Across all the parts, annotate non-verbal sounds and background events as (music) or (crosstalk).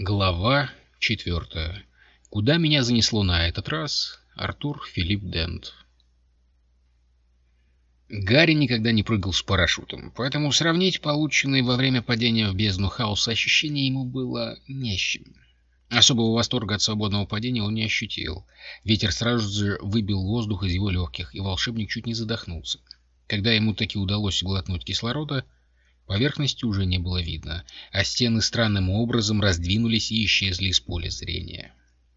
Глава четвертая. Куда меня занесло на этот раз? Артур Филипп Дент. Гарри никогда не прыгал с парашютом, поэтому сравнить полученные во время падения в бездну хаоса ощущения ему было не с чем. Особого восторга от свободного падения он не ощутил. Ветер сразу же выбил воздух из его легких, и волшебник чуть не задохнулся. Когда ему таки удалось глотнуть кислорода, поверхности уже не было видно, а стены странным образом раздвинулись и исчезли из поля зрения.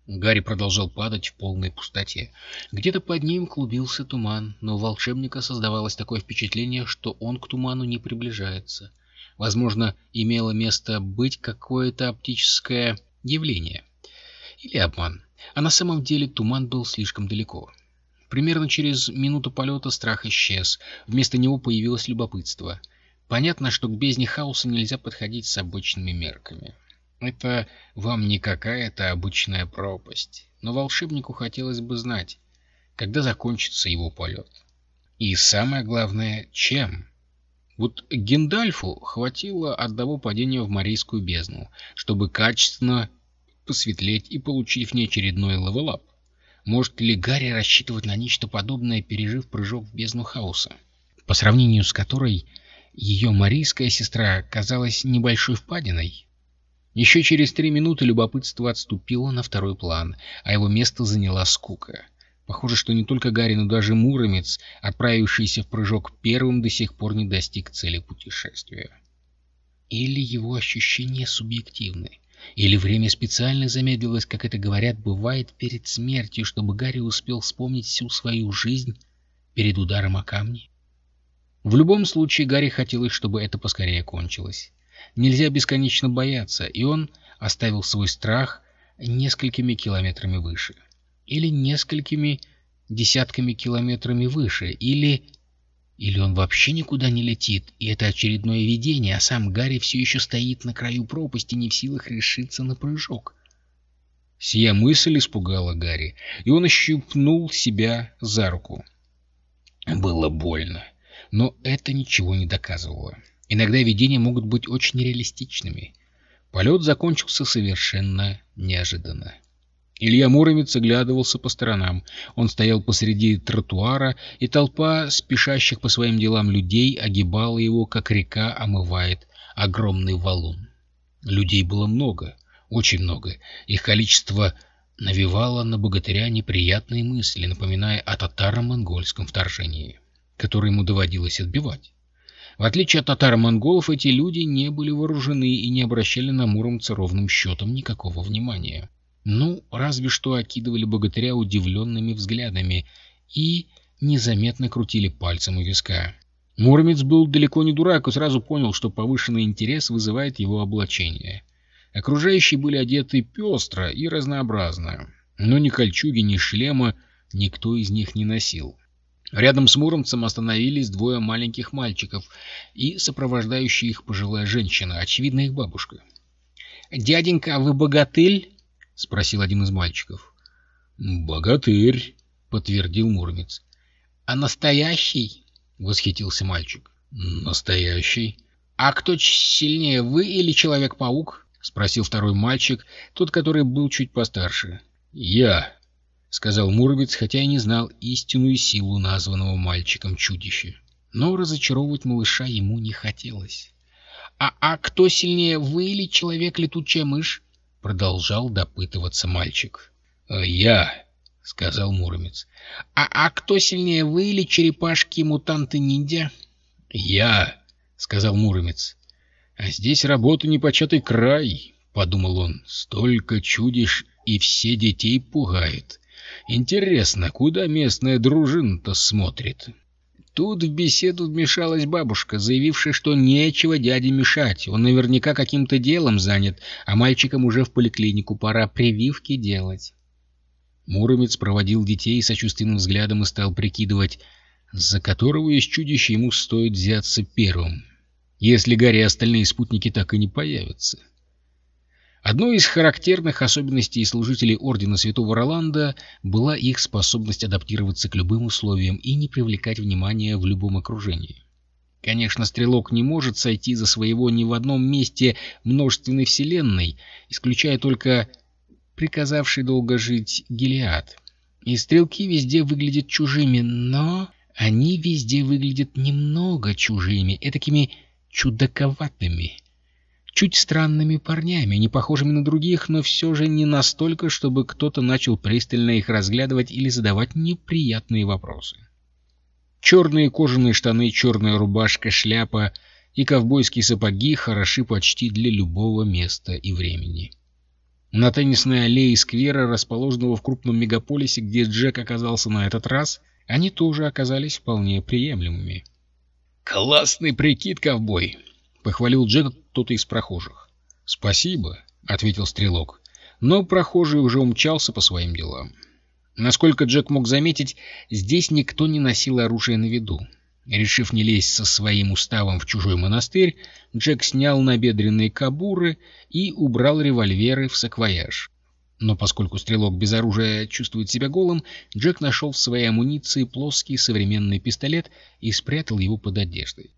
Гарри продолжал падать в полной пустоте. Где-то под ним клубился туман, но у волшебника создавалось такое впечатление, что он к туману не приближается. Возможно, имело место быть какое-то оптическое явление. Или обман. А на самом деле туман был слишком далеко. Примерно через минуту полета страх исчез. Вместо него появилось любопытство. Понятно, что к бездне хаоса нельзя подходить с обычными мерками. Это вам не какая-то обычная пропасть. Но волшебнику хотелось бы знать, когда закончится его полет. И самое главное, чем? Вот Гендальфу хватило одного падения в Морийскую бездну, чтобы качественно посветлеть и получить в ней очередной левелап. Может ли Гарри рассчитывать на нечто подобное, пережив прыжок в бездну хаоса, по сравнению с которой ее марийская сестра казалась небольшой впадиной? Еще через три минуты любопытство отступило на второй план, а его место заняла скука. Похоже, что не только Гарри, но даже Муромец, отправившийся в прыжок первым, до сих пор не достиг цели путешествия. Или его ощущения субъективны, или время специально замедлилось, как это говорят, бывает перед смертью, чтобы Гарри успел вспомнить всю свою жизнь перед ударом о камни. В любом случае, Гарри хотелось, чтобы это поскорее кончилось. Нельзя бесконечно бояться, и он оставил свой страх несколькими километрами выше или несколькими десятками километрами выше, или... Или он вообще никуда не летит, и это очередное видение, а сам Гарри все еще стоит на краю пропасти, не в силах решиться на прыжок. Сия мысль испугала Гарри, и он ощупнул себя за руку. Было больно, но это ничего не доказывало. Иногда видения могут быть очень реалистичными. Полет закончился совершенно неожиданно. Илья Муромец оглядывался по сторонам. Он стоял посреди тротуара, и толпа спешащих по своим делам людей огибала его, как река омывает огромный валун. Людей было много, очень много. Их количество навевало на богатыря неприятные мысли, напоминая о татаро-монгольском вторжении, которое ему доводилось отбивать. В отличие от татаро-монголов, эти люди не были вооружены и не обращали на Муромца ровным счетом никакого внимания. Ну, разве что окидывали богатыря удивленными взглядами и незаметно крутили пальцем у виска. Муромец был далеко не дурак и сразу понял, что повышенный интерес вызывает его облачение. Окружающие были одеты пестро и разнообразно, но ни кольчуги, ни шлема никто из них не носил. Рядом с Муромцем остановились двое маленьких мальчиков и сопровождающая их пожилая женщина, очевидно, их бабушка. «Дяденька, а вы богатырь?» — спросил один из мальчиков. «Богатырь», — подтвердил Муромец. «А настоящий?» — восхитился мальчик. «Настоящий». «А кто сильнее, вы или Человек-паук?» — спросил второй мальчик, тот, который был чуть постарше. «Я», — сказал Муромец, хотя и не знал истинную силу названного мальчиком чудища. Но разочаровывать малыша ему не хотелось. «А, а кто сильнее, вы или Человек-летучая мышь?» — продолжал допытываться мальчик. «Э, «Я», — сказал Муромец. «А, «А кто сильнее, вы или черепашки-мутанты-ниндзя?» «Я», — сказал Муромец. «А здесь работа непочатый край», — подумал он. «Столько чудищ, и все детей пугает. Интересно, куда местная дружина-то смотрит?» Тут в беседу вмешалась бабушка, заявившая, что нечего дяде мешать. Он наверняка каким-то делом занят, а мальчикам уже в поликлинику пора прививки делать. Муромец проводил детей сочувственным взглядом и стал прикидывать, за которого из чудища ему стоит взяться первым, если Гарри и остальные спутники так и не появятся. Одной из характерных особенностей служителей Ордена Святого Роланда была их способность адаптироваться к любым условиям и не привлекать внимания в любом окружении. Конечно, стрелок не может сойти за своего ни в одном месте множественной вселенной, исключая только приказавший долго жить Гелиад. И стрелки везде выглядят чужими, но они везде выглядят немного чужими, этакими чудаковатыми, чуть странными парнями, не похожими на других, но все же не настолько, чтобы кто-то начал пристально их разглядывать или задавать неприятные вопросы. Черные кожаные штаны, черная рубашка, шляпа и ковбойские сапоги хороши почти для любого места и времени. На теннисной аллее сквера, расположенного в крупном мегаполисе, где Джек оказался на этот раз, они тоже оказались вполне приемлемыми. «Классный прикид, ковбой!» — похвалил Джек кто-то из прохожих. «Спасибо», — ответил стрелок. Но прохожий уже умчался по своим делам. Насколько Джек мог заметить, здесь никто не носил оружие на виду. Решив не лезть со своим уставом в чужой монастырь, Джек снял набедренные кабуры и убрал револьверы в саквояж. Но поскольку стрелок без оружия чувствует себя голым, Джек нашел в своей амуниции плоский современный пистолет и спрятал его под одеждой.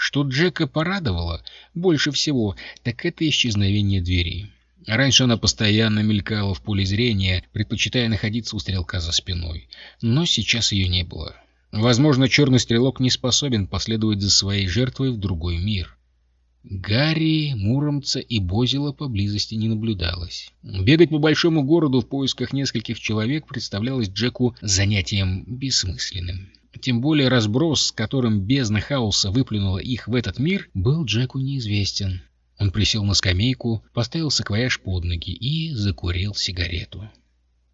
Что Джека порадовало больше всего, так это исчезновение двери. Раньше она постоянно мелькала в поле зрения, предпочитая находиться у стрелка за спиной. Но сейчас ее не было. Возможно, черный стрелок не способен последовать за своей жертвой в другой мир. Гарри, Муромца и Бозила поблизости не наблюдалось. Бегать по большому городу в поисках нескольких человек представлялось Джеку занятием бессмысленным. Тем более разброс, с которым бездна хаоса выплюнула их в этот мир, был Джеку неизвестен. Он присел на скамейку, поставил саквояж под ноги и закурил сигарету.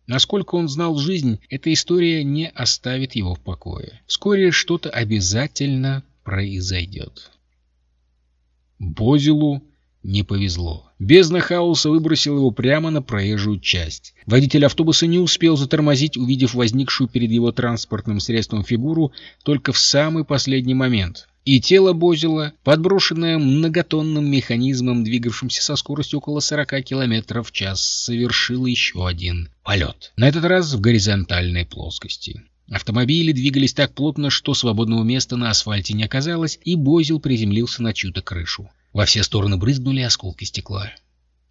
Насколько он знал жизнь, эта история не оставит его в покое. Вскоре что-то обязательно произойдет. Бозилу не повезло. Бездна хаоса выбросил его прямо на проезжую часть. Водитель автобуса не успел затормозить, увидев возникшую перед его транспортным средством фигуру только в самый последний момент. И тело Бозила, подброшенное многотонным механизмом, двигавшимся со скоростью около 40 км в час, совершило еще один полет. На этот раз в горизонтальной плоскости. Автомобили двигались так плотно, что свободного места на асфальте не оказалось, и Бозил приземлился на чью-то крышу. Во все стороны брызнули осколки стекла.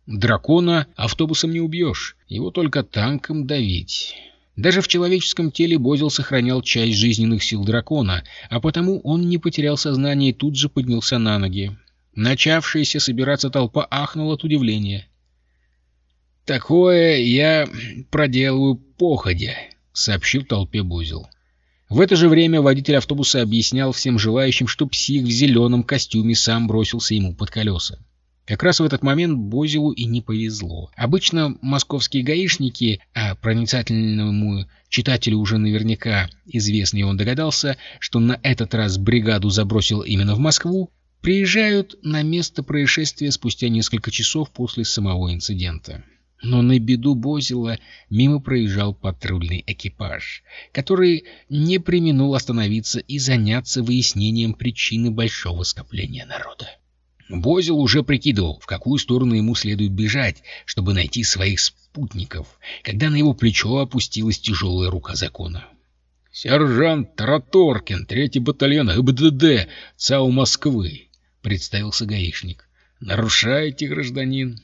Дракона автобусом не убьешь, его только танком давить. Даже в человеческом теле Бозил сохранял часть жизненных сил дракона, а потому он не потерял сознание и тут же поднялся на ноги. Начавшаяся собираться толпа ахнула от удивления. «Такое я проделываю походя», — сообщил толпе Бузил. В это же время водитель автобуса объяснял всем желающим, что псих в зеленом костюме сам бросился ему под колеса. Как раз в этот момент Бозилу и не повезло. Обычно московские гаишники, а проницательному читателю уже наверняка известно, и он догадался, что на этот раз бригаду забросил именно в Москву, приезжают на место происшествия спустя несколько часов после самого инцидента. Но на беду Бозила мимо проезжал патрульный экипаж, который не применул остановиться и заняться выяснением причины большого скопления народа. Бозил уже прикидывал, в какую сторону ему следует бежать, чтобы найти своих спутников, когда на его плечо опустилась тяжелая рука закона. «Сержант Тараторкин, третий батальон ГБДД ЦАУ Москвы», — представился гаишник. «Нарушаете, гражданин?»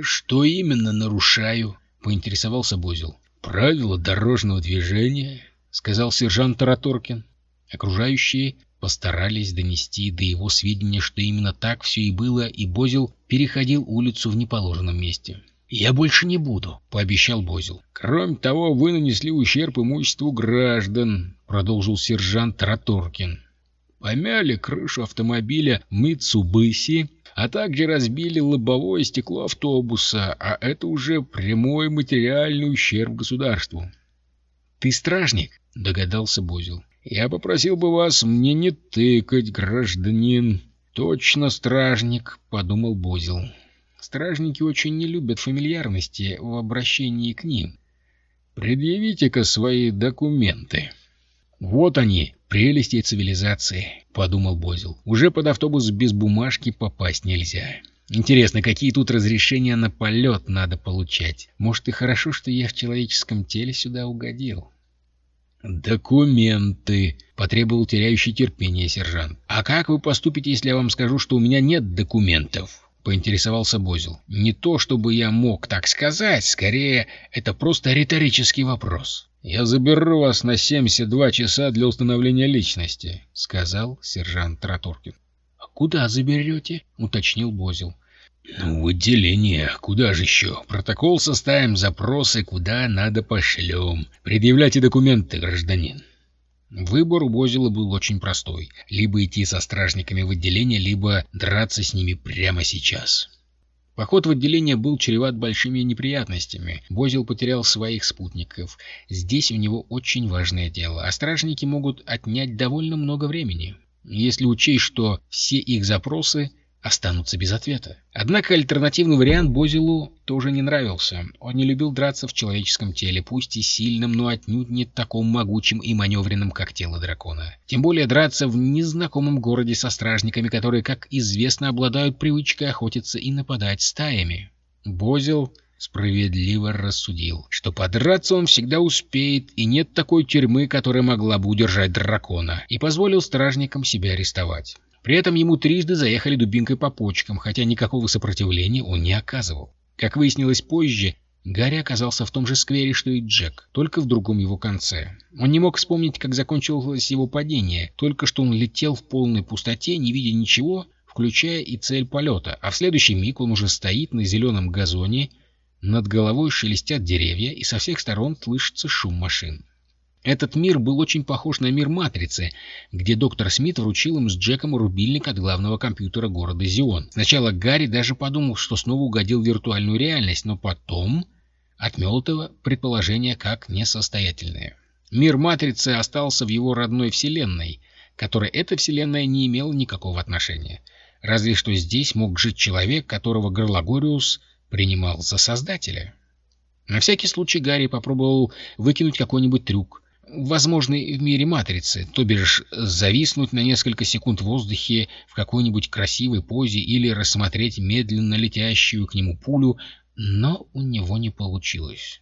«Что именно нарушаю?» — поинтересовался Бозил. «Правила дорожного движения», — сказал сержант Тараторкин. Окружающие постарались донести до его сведения, что именно так все и было, и Бозил переходил улицу в неположенном месте. «Я больше не буду», — пообещал Бозил. «Кроме того, вы нанесли ущерб имуществу граждан», — продолжил сержант Тараторкин. «Помяли крышу автомобиля Митсубиси а также разбили лобовое стекло автобуса, а это уже прямой материальный ущерб государству. — Ты стражник? — догадался Бозил. — Я попросил бы вас мне не тыкать, гражданин. — Точно стражник, — подумал Бозил. Стражники очень не любят фамильярности в обращении к ним. Предъявите-ка свои документы. Вот они, прелести цивилизации, — подумал Бозил. Уже под автобус без бумажки попасть нельзя. Интересно, какие тут разрешения на полет надо получать? Может, и хорошо, что я в человеческом теле сюда угодил. «Документы!» — потребовал теряющий терпение сержант. «А как вы поступите, если я вам скажу, что у меня нет документов?» — поинтересовался Бозил. «Не то, чтобы я мог так сказать, скорее, это просто риторический вопрос». «Я заберу вас на 72 часа для установления личности», — сказал сержант Тратуркин. «А куда заберете?» — уточнил Бозил. «Ну, в отделение. Куда же еще? Протокол составим, запросы, куда надо пошлем. Предъявляйте документы, гражданин». Выбор у Бозила был очень простой. Либо идти со стражниками в отделение, либо драться с ними прямо сейчас. Поход в отделение был чреват большими неприятностями. Бозил потерял своих спутников. Здесь у него очень важное дело, а стражники могут отнять довольно много времени. Если учесть, что все их запросы останутся без ответа. Однако альтернативный вариант Бозилу тоже не нравился. Он не любил драться в человеческом теле, пусть и сильным, но отнюдь не таком могучим и маневренным, как тело дракона. Тем более драться в незнакомом городе со стражниками, которые, как известно, обладают привычкой охотиться и нападать стаями. Бозил справедливо рассудил, что подраться он всегда успеет, и нет такой тюрьмы, которая могла бы удержать дракона, и позволил стражникам себя арестовать. При этом ему трижды заехали дубинкой по почкам, хотя никакого сопротивления он не оказывал. Как выяснилось позже, Гарри оказался в том же сквере, что и Джек, только в другом его конце. Он не мог вспомнить, как закончилось его падение, только что он летел в полной пустоте, не видя ничего, включая и цель полета, а в следующий миг он уже стоит на зеленом газоне, над головой шелестят деревья, и со всех сторон слышится шум машин. Этот мир был очень похож на мир Матрицы, где доктор Смит вручил им с Джеком рубильник от главного компьютера города Зион. Сначала Гарри даже подумал, что снова угодил в виртуальную реальность, но потом отмел это предположение как несостоятельное. Мир Матрицы остался в его родной вселенной, которой эта вселенная не имела никакого отношения. Разве что здесь мог жить человек, которого Горлагориус принимал за создателя. На всякий случай Гарри попробовал выкинуть какой-нибудь трюк возможный в мире матрицы, то бишь зависнуть на несколько секунд в воздухе в какой-нибудь красивой позе или рассмотреть медленно летящую к нему пулю, но у него не получилось.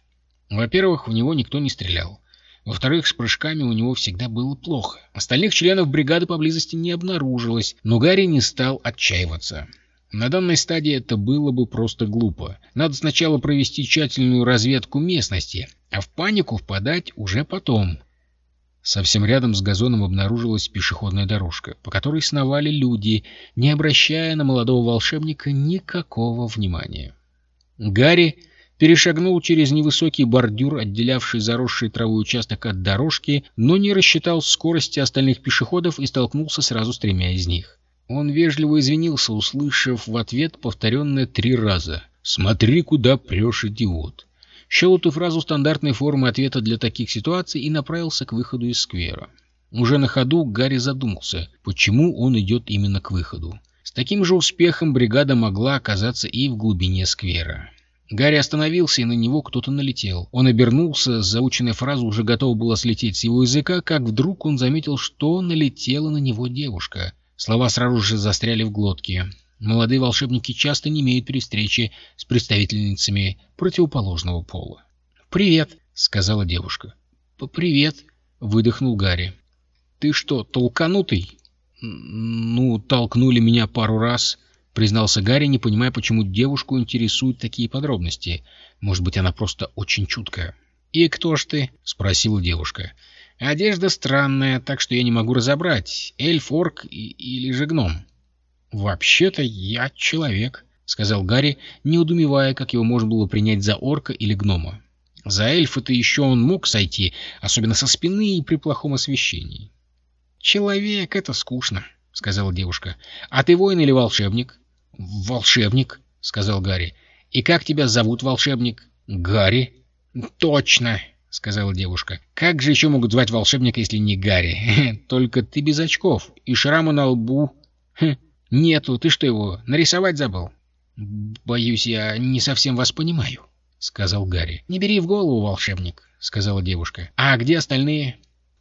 Во-первых, в него никто не стрелял. Во-вторых, с прыжками у него всегда было плохо. Остальных членов бригады поблизости не обнаружилось, но Гарри не стал отчаиваться. На данной стадии это было бы просто глупо. Надо сначала провести тщательную разведку местности, а в панику впадать уже потом. Совсем рядом с газоном обнаружилась пешеходная дорожка, по которой сновали люди, не обращая на молодого волшебника никакого внимания. Гарри перешагнул через невысокий бордюр, отделявший заросший травой участок от дорожки, но не рассчитал скорости остальных пешеходов и столкнулся сразу с тремя из них. Он вежливо извинился, услышав в ответ повторенное три раза «Смотри, куда прешь, идиот!» Счел эту фразу стандартной формы ответа для таких ситуаций и направился к выходу из сквера. Уже на ходу Гарри задумался, почему он идет именно к выходу. С таким же успехом бригада могла оказаться и в глубине сквера. Гарри остановился, и на него кто-то налетел. Он обернулся, заученная фраза уже готова была слететь с его языка, как вдруг он заметил, что налетела на него девушка — Слова сразу же застряли в глотке. Молодые волшебники часто не имеют при встрече с представительницами противоположного пола. «Привет», — сказала девушка. «Привет», — выдохнул Гарри. «Ты что, толканутый?» «Ну, толкнули меня пару раз», — признался Гарри, не понимая, почему девушку интересуют такие подробности. Может быть, она просто очень чуткая. «И кто ж ты?» — спросила девушка. Одежда странная, так что я не могу разобрать, эльф, орк или же гном. «Вообще-то я человек», — сказал Гарри, не удумевая, как его можно было принять за орка или гнома. За эльфа-то еще он мог сойти, особенно со спины и при плохом освещении. «Человек — это скучно», — сказала девушка. «А ты воин или волшебник?» «Волшебник», — сказал Гарри. «И как тебя зовут, волшебник?» «Гарри». «Точно», — сказала девушка. «Как же еще могут звать волшебника, если не Гарри? (laughs) Только ты без очков и шрама на лбу. Нету, ты что его, нарисовать забыл?» «Боюсь, я не совсем вас понимаю», — сказал Гарри. «Не бери в голову, волшебник», — сказала девушка. «А где остальные?»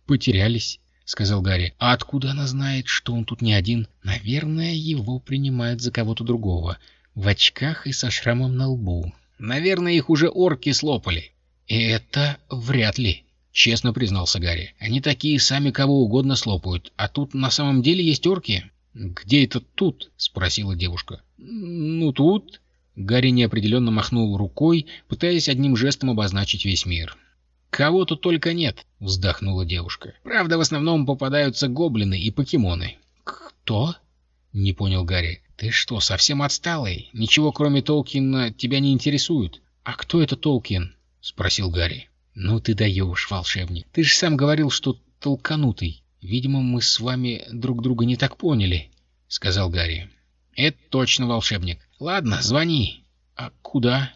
«Потерялись», — сказал Гарри. «А откуда она знает, что он тут не один? Наверное, его принимают за кого-то другого. В очках и со шрамом на лбу. Наверное, их уже орки слопали». «Это вряд ли», — честно признался Гарри. «Они такие сами кого угодно слопают. А тут на самом деле есть орки?» «Где это тут?» — спросила девушка. «Ну, тут...» Гарри неопределенно махнул рукой, пытаясь одним жестом обозначить весь мир. «Кого тут только нет!» — вздохнула девушка. «Правда, в основном попадаются гоблины и покемоны». «Кто?» — не понял Гарри. «Ты что, совсем отсталый? Ничего, кроме Толкина, тебя не интересует?» «А кто это Толкин?» — спросил Гарри. «Ну ты даешь, волшебник. Ты же сам говорил, что толканутый. Видимо, мы с вами друг друга не так поняли», — сказал Гарри. «Это точно волшебник. Ладно, звони». «А куда?»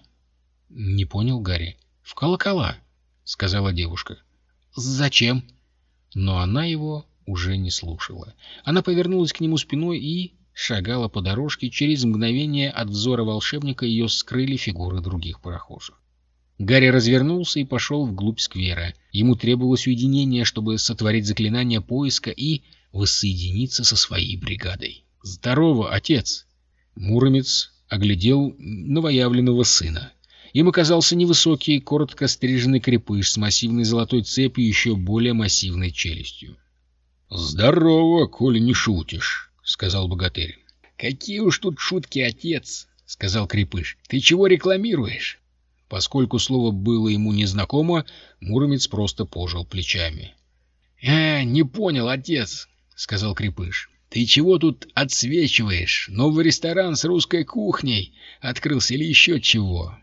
«Не понял Гарри. В колокола». — сказала девушка. «Зачем?» Но она его уже не слушала. Она повернулась к нему спиной и шагала по дорожке. Через мгновение от взора волшебника ее скрыли фигуры других прохожих. Гарри развернулся и пошел вглубь сквера. Ему требовалось уединение, чтобы сотворить заклинание поиска и воссоединиться со своей бригадой. «Здорово, отец!» Муромец оглядел новоявленного сына. Им оказался невысокий, коротко стриженный крепыш с массивной золотой цепью и еще более массивной челюстью. — Здорово, коли не шутишь, — сказал богатырь. — Какие уж тут шутки, отец, — сказал крепыш. — Ты чего рекламируешь? Поскольку слово было ему незнакомо, Муромец просто пожал плечами. — Э, не понял, отец, — сказал крепыш. — Ты чего тут отсвечиваешь? Новый ресторан с русской кухней открылся или еще чего?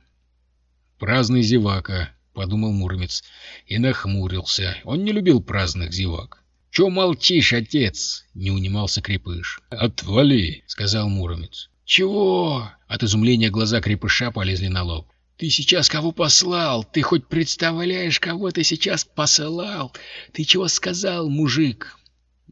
«Праздный зевака», — подумал Муромец и нахмурился. Он не любил праздных зевак. «Чё молчишь, отец?» — не унимался Крепыш. «Отвали!» — сказал Муромец. «Чего?» — от изумления глаза Крепыша полезли на лоб. «Ты сейчас кого послал? Ты хоть представляешь, кого ты сейчас посылал? Ты чего сказал, мужик?»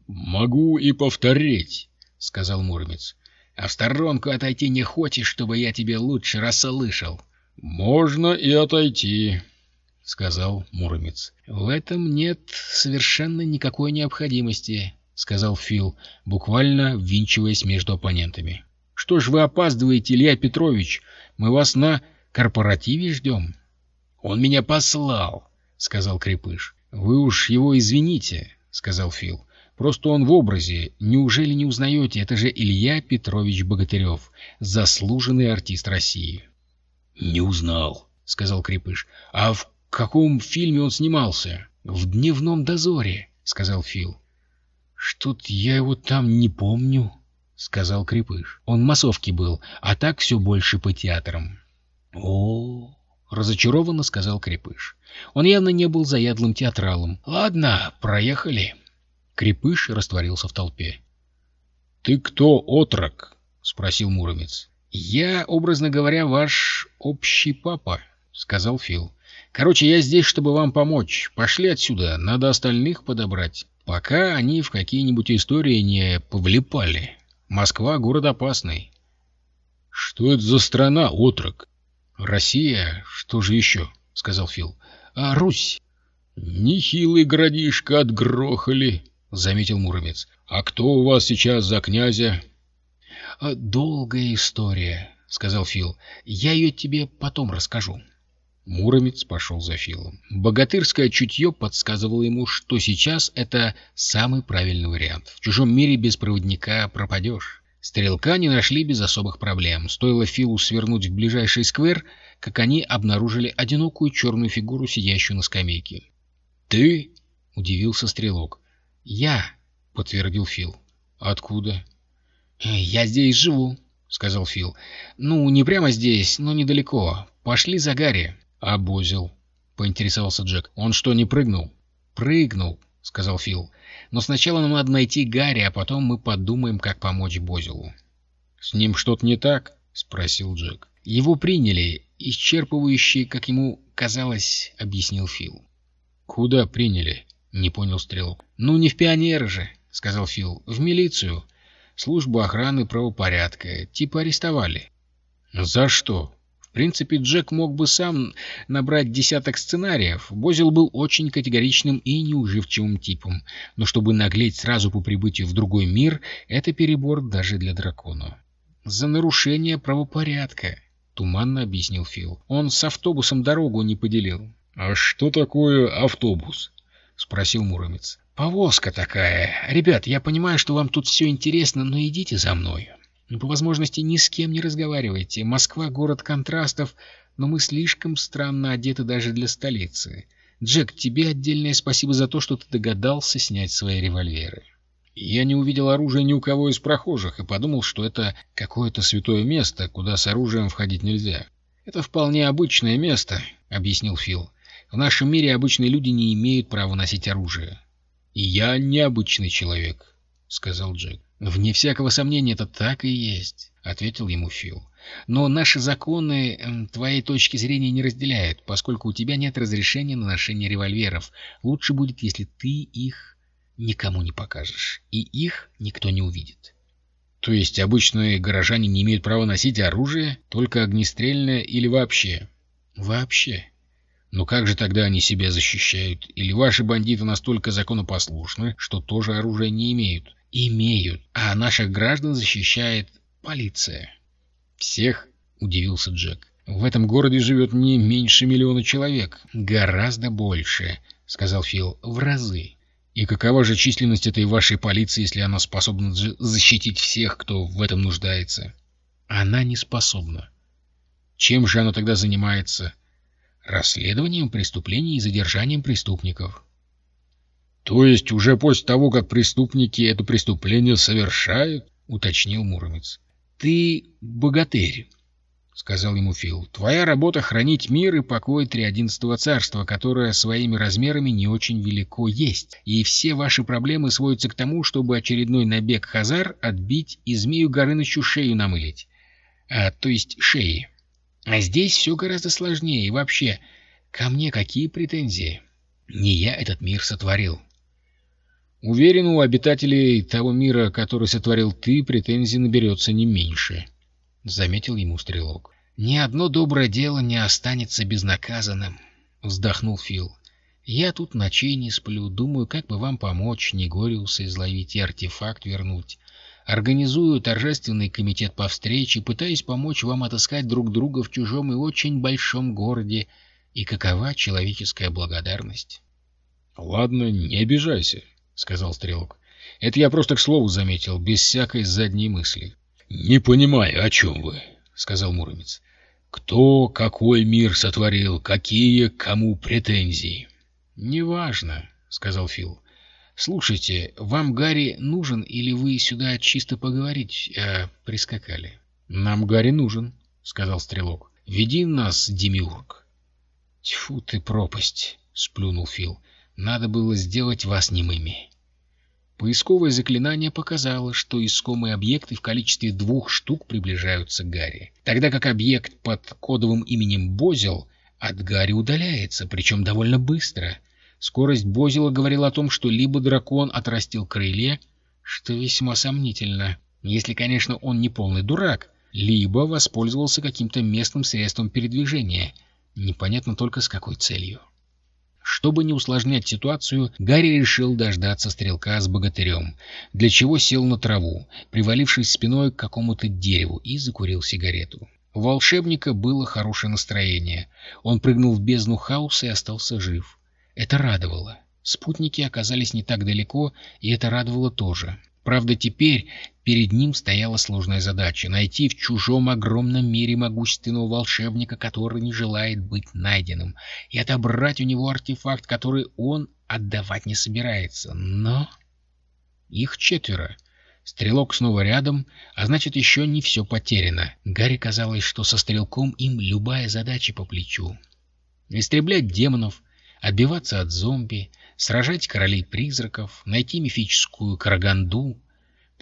«Могу и повторить», — сказал Муромец. «А в сторонку отойти не хочешь, чтобы я тебе лучше расслышал?» «Можно и отойти», — сказал Муромец. «В этом нет совершенно никакой необходимости», — сказал Фил, буквально ввинчиваясь между оппонентами. «Что ж вы опаздываете, Илья Петрович? Мы вас на корпоративе ждем». «Он меня послал», — сказал Крепыш. «Вы уж его извините», — сказал Фил. «Просто он в образе. Неужели не узнаете? Это же Илья Петрович Богатырев, заслуженный артист России». «Не узнал», — сказал Крепыш. «А в каком фильме он снимался?» «В дневном дозоре», — сказал Фил. «Что-то я его там не помню», — сказал Крепыш. «Он в массовке был, а так все больше по театрам». «О, разочарованно сказал Крепыш. Он явно не был заядлым театралом. «Ладно, проехали». Крепыш растворился в толпе. «Ты кто, отрок?» — спросил Муромец. «Я, образно говоря, ваш общий папа», — сказал Фил. «Короче, я здесь, чтобы вам помочь. Пошли отсюда, надо остальных подобрать, пока они в какие-нибудь истории не повлипали. Москва — город опасный». «Что это за страна, отрок?» «Россия? Что же еще?» — сказал Фил. «А Русь?» «Нехилый городишко отгрохали», — заметил Муромец. «А кто у вас сейчас за князя?» «Э, «Долгая история», — сказал Фил. «Я ее тебе потом расскажу». Муромец пошел за Филом. Богатырское чутье подсказывало ему, что сейчас это самый правильный вариант. В чужом мире без проводника пропадешь. Стрелка не нашли без особых проблем. Стоило Филу свернуть в ближайший сквер, как они обнаружили одинокую черную фигуру, сидящую на скамейке. «Ты?» — удивился Стрелок. «Я», — подтвердил Фил. «Откуда?» «Я здесь живу», — сказал Фил. «Ну, не прямо здесь, но недалеко. Пошли за Гарри». «А Бозил?» — поинтересовался Джек. «Он что, не прыгнул?» «Прыгнул», — сказал Фил. «Но сначала нам надо найти Гарри, а потом мы подумаем, как помочь Бозилу». «С ним что-то не так?» — спросил Джек. «Его приняли, исчерпывающий, как ему казалось», — объяснил Фил. «Куда приняли?» — не понял Стрелок. «Ну, не в пионеры же», — сказал Фил. «В милицию службу охраны правопорядка. Типа арестовали. За что? В принципе, Джек мог бы сам набрать десяток сценариев. Бозил был очень категоричным и неуживчивым типом. Но чтобы наглеть сразу по прибытию в другой мир, это перебор даже для дракона. За нарушение правопорядка. Туманно объяснил Фил. Он с автобусом дорогу не поделил. — А что такое автобус? — спросил Муромец. — Повозка такая. Ребят, я понимаю, что вам тут все интересно, но идите за мной. По возможности ни с кем не разговаривайте. Москва — город контрастов, но мы слишком странно одеты даже для столицы. Джек, тебе отдельное спасибо за то, что ты догадался снять свои револьверы. Я не увидел оружия ни у кого из прохожих и подумал, что это какое-то святое место, куда с оружием входить нельзя. — Это вполне обычное место, — объяснил Фил. — В нашем мире обычные люди не имеют права носить оружие. — И я необычный человек, — сказал Джек. — Вне всякого сомнения, это так и есть, — ответил ему Фил. — Но наши законы твоей точки зрения не разделяют, поскольку у тебя нет разрешения на ношение револьверов. Лучше будет, если ты их никому не покажешь, и их никто не увидит. То есть обычные горожане не имеют права носить оружие, только огнестрельное или вообще? Вообще. Но как же тогда они себя защищают? Или ваши бандиты настолько законопослушны, что тоже оружие не имеют? Имеют, а наших граждан защищает полиция. Всех? Удивился Джек. В этом городе живет не меньше миллиона человек. Гораздо больше, сказал Фил, в разы. И какова же численность этой вашей полиции, если она способна защитить всех, кто в этом нуждается? Она не способна. Чем же она тогда занимается? Расследованием преступлений и задержанием преступников. То есть уже после того, как преступники это преступление совершают? Уточнил Муромец. Ты богатырь. — сказал ему Фил. — Твоя работа — хранить мир и покой Триодиннадцатого царства, которое своими размерами не очень велико есть, и все ваши проблемы сводятся к тому, чтобы очередной набег Хазар отбить и змею Горынычу шею намылить. А, то есть шеи. А здесь все гораздо сложнее, и вообще, ко мне какие претензии? Не я этот мир сотворил. Уверен, у обитателей того мира, который сотворил ты, претензий наберется не меньше. —— заметил ему стрелок. — Ни одно доброе дело не останется безнаказанным, — вздохнул Фил. — Я тут ночей не сплю, думаю, как бы вам помочь, не Негориуса изловить и артефакт вернуть. Организую торжественный комитет по встрече, пытаюсь помочь вам отыскать друг друга в чужом и очень большом городе. И какова человеческая благодарность? — Ладно, не обижайся, — сказал Стрелок. — Это я просто к слову заметил, без всякой задней мысли. «Не понимаю, о чем вы», — сказал Муромец. «Кто какой мир сотворил, какие кому претензии?» «Неважно», — сказал Фил. «Слушайте, вам Гарри нужен или вы сюда чисто поговорить э, прискакали?» «Нам Гарри нужен», — сказал Стрелок. «Веди нас, Демиург». «Тьфу ты, пропасть!» — сплюнул Фил. «Надо было сделать вас немыми». Поисковое заклинание показало, что искомые объекты в количестве двух штук приближаются к Гарри, тогда как объект под кодовым именем Бозел от Гарри удаляется, причем довольно быстро. Скорость Бозела говорила о том, что либо дракон отрастил крылья, что весьма сомнительно, если, конечно, он не полный дурак, либо воспользовался каким-то местным средством передвижения, непонятно только с какой целью. Чтобы не усложнять ситуацию, Гарри решил дождаться стрелка с богатырем, для чего сел на траву, привалившись спиной к какому-то дереву, и закурил сигарету. У волшебника было хорошее настроение. Он прыгнул в бездну хаоса и остался жив. Это радовало. Спутники оказались не так далеко, и это радовало тоже. Правда, теперь перед ним стояла сложная задача — найти в чужом огромном мире могущественного волшебника, который не желает быть найденным, и отобрать у него артефакт, который он отдавать не собирается. Но... Их четверо. Стрелок снова рядом, а значит, еще не все потеряно. Гарри казалось, что со стрелком им любая задача по плечу. Истреблять демонов, отбиваться от зомби, сражать королей-призраков, найти мифическую Караганду.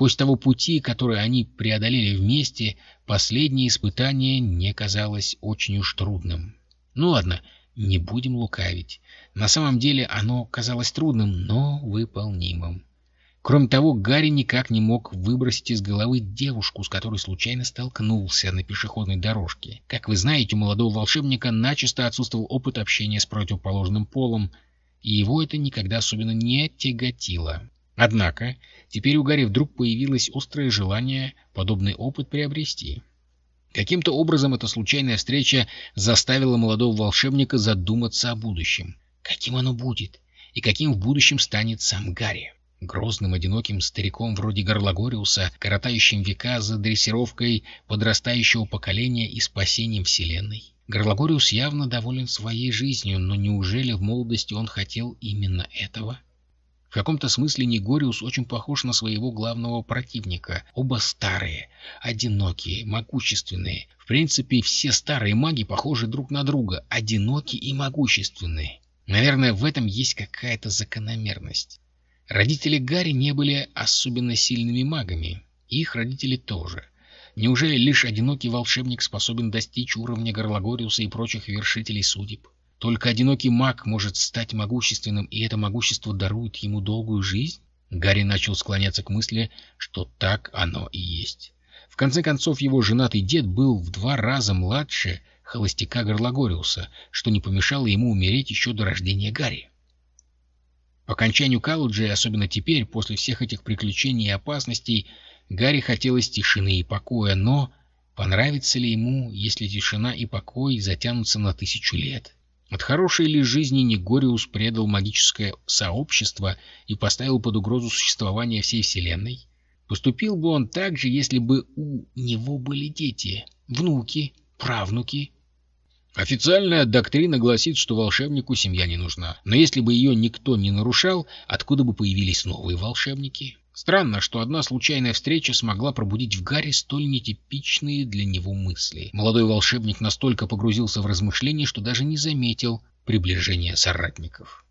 После того пути, который они преодолели вместе, последнее испытание не казалось очень уж трудным. Ну ладно, не будем лукавить. На самом деле оно казалось трудным, но выполнимым. Кроме того, Гарри никак не мог выбросить из головы девушку, с которой случайно столкнулся на пешеходной дорожке. Как вы знаете, у молодого волшебника начисто отсутствовал опыт общения с противоположным полом, и его это никогда особенно не тяготило. Однако, теперь у Гарри вдруг появилось острое желание подобный опыт приобрести. Каким-то образом эта случайная встреча заставила молодого волшебника задуматься о будущем. Каким оно будет? И каким в будущем станет сам Гарри? Грозным одиноким стариком вроде Горлагориуса, коротающим века за дрессировкой подрастающего поколения и спасением Вселенной? Горлагориус явно доволен своей жизнью, но неужели в молодости он хотел именно этого? В каком-то смысле Негориус очень похож на своего главного противника. Оба старые, одинокие, могущественные. В принципе, все старые маги похожи друг на друга, одинокие и могущественные. Наверное, в этом есть какая-то закономерность. Родители Гарри не были особенно сильными магами. Их родители тоже. Неужели лишь одинокий волшебник способен достичь уровня Горлагориуса и прочих вершителей судеб? Только одинокий маг может стать могущественным, и это могущество дарует ему долгую жизнь? Гарри начал склоняться к мысли, что так оно и есть. В конце концов, его женатый дед был в два раза младше холостяка Горлагориуса, что не помешало ему умереть еще до рождения Гарри. По окончанию колледжа, особенно теперь, после всех этих приключений и опасностей, Гарри хотелось тишины и покоя, но понравится ли ему, если тишина и покой затянутся на тысячу лет? От хорошей ли жизни Негориус предал магическое сообщество и поставил под угрозу существование всей Вселенной? Поступил бы он так же, если бы у него были дети, внуки, правнуки? Официальная доктрина гласит, что волшебнику семья не нужна. Но если бы ее никто не нарушал, откуда бы появились новые волшебники? Странно, что одна случайная встреча смогла пробудить в Гарри столь нетипичные для него мысли. Молодой волшебник настолько погрузился в размышления, что даже не заметил приближения соратников.